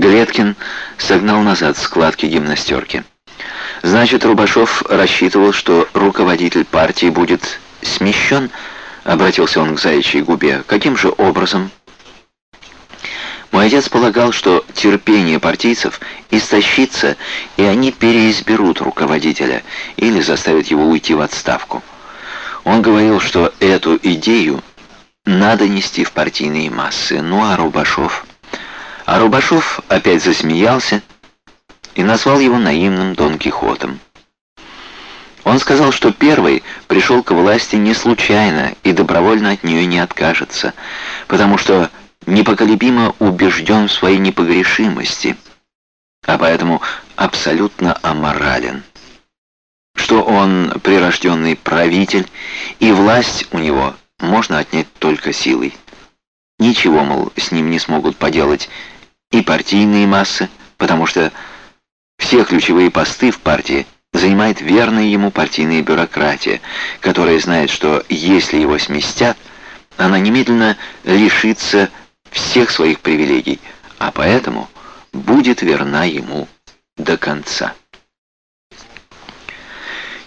Глеткин согнал назад складки гимнастерки. Значит, Рубашов рассчитывал, что руководитель партии будет смещен, обратился он к заячьей губе. Каким же образом? Мой отец полагал, что терпение партийцев истощится, и они переизберут руководителя или заставят его уйти в отставку. Он говорил, что эту идею надо нести в партийные массы. Ну а Рубашов... А Рубашов опять засмеялся и назвал его наивным Дон Кихотом. Он сказал, что первый пришел к власти не случайно и добровольно от нее не откажется, потому что непоколебимо убежден в своей непогрешимости, а поэтому абсолютно аморален. Что он прирожденный правитель, и власть у него можно отнять только силой. Ничего, мол, с ним не смогут поделать и партийные массы, потому что все ключевые посты в партии занимает верная ему партийная бюрократия, которая знает, что если его сместят, она немедленно лишится всех своих привилегий, а поэтому будет верна ему до конца.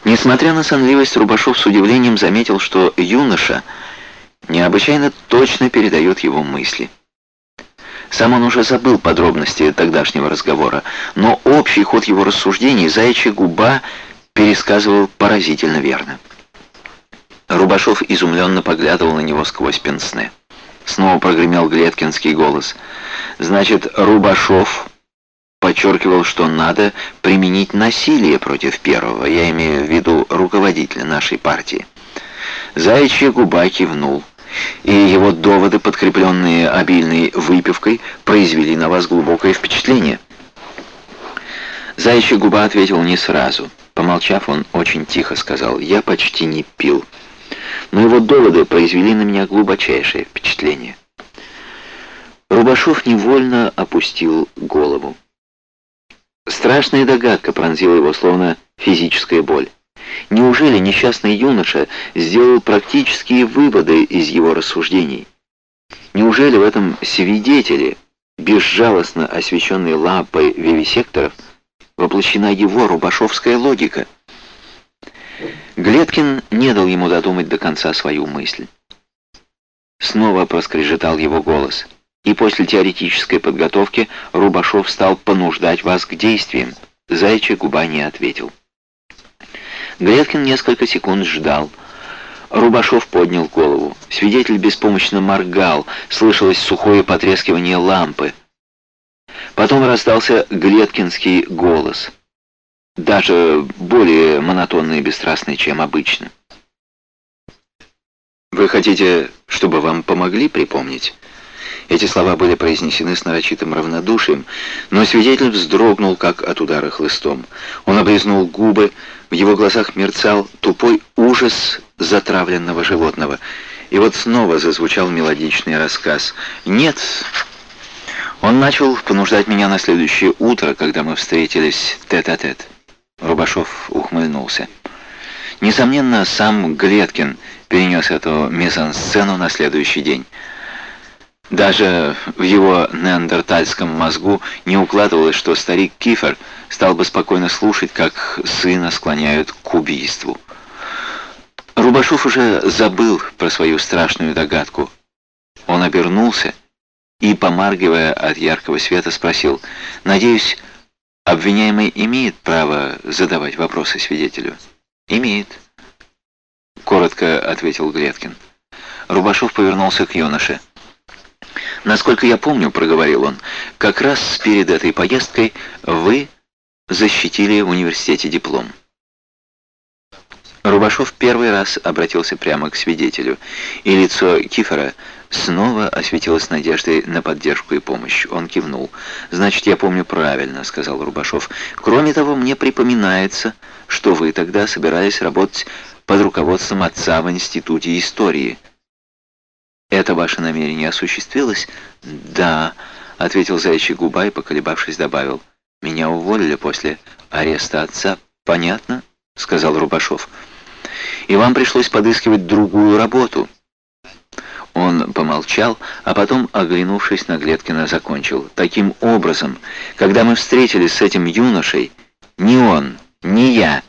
Несмотря на сонливость, Рубашов с удивлением заметил, что юноша необычайно точно передает его мысли. Сам он уже забыл подробности тогдашнего разговора, но общий ход его рассуждений заячья губа пересказывал поразительно верно. Рубашов изумленно поглядывал на него сквозь пенсне. Снова прогремел Глеткинский голос. «Значит, Рубашов подчеркивал, что надо применить насилие против первого, я имею в виду руководителя нашей партии». Заячья губа кивнул и его доводы, подкрепленные обильной выпивкой, произвели на вас глубокое впечатление. Заячья губа ответил не сразу. Помолчав, он очень тихо сказал, «Я почти не пил». Но его доводы произвели на меня глубочайшее впечатление. Рубашов невольно опустил голову. Страшная догадка пронзила его, словно физическая боль. Неужели несчастный юноша сделал практические выводы из его рассуждений? Неужели в этом свидетеле, безжалостно освещенной лампой вивисекторов, воплощена его рубашовская логика? Глеткин не дал ему додумать до конца свою мысль. Снова проскрежетал его голос. И после теоретической подготовки Рубашов стал понуждать вас к действиям. Заячья губа не ответил. Греткин несколько секунд ждал. Рубашов поднял голову. Свидетель беспомощно моргал, слышалось сухое потрескивание лампы. Потом раздался Глеткинский голос, даже более монотонный и бесстрастный, чем обычно. «Вы хотите, чтобы вам помогли припомнить?» Эти слова были произнесены с нарочитым равнодушием, но свидетель вздрогнул, как от удара хлыстом. Он облизнул губы, в его глазах мерцал тупой ужас затравленного животного. И вот снова зазвучал мелодичный рассказ. «Нет!» Он начал понуждать меня на следующее утро, когда мы встретились тет-а-тет. -тет. Рубашов ухмыльнулся. Несомненно, сам Глеткин перенес эту мизансцену на следующий день. Даже в его неандертальском мозгу не укладывалось, что старик Кифер стал бы спокойно слушать, как сына склоняют к убийству. Рубашов уже забыл про свою страшную догадку. Он обернулся и, помаргивая от яркого света, спросил, «Надеюсь, обвиняемый имеет право задавать вопросы свидетелю?» «Имеет», — коротко ответил Глеткин. Рубашов повернулся к юноше. «Насколько я помню, — проговорил он, — как раз перед этой поездкой вы защитили в университете диплом». Рубашов первый раз обратился прямо к свидетелю, и лицо Кифера снова осветилось надеждой на поддержку и помощь. Он кивнул. «Значит, я помню правильно», — сказал Рубашов. «Кроме того, мне припоминается, что вы тогда собирались работать под руководством отца в Институте истории». «Это ваше намерение осуществилось?» «Да», — ответил Заячий губа и, поколебавшись, добавил. «Меня уволили после ареста отца». «Понятно?» — сказал Рубашов. «И вам пришлось подыскивать другую работу». Он помолчал, а потом, оглянувшись на Глеткина, закончил. «Таким образом, когда мы встретились с этим юношей, ни он, ни я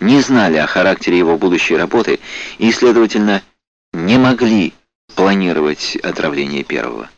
не знали о характере его будущей работы и, следовательно, не могли планировать отравление первого.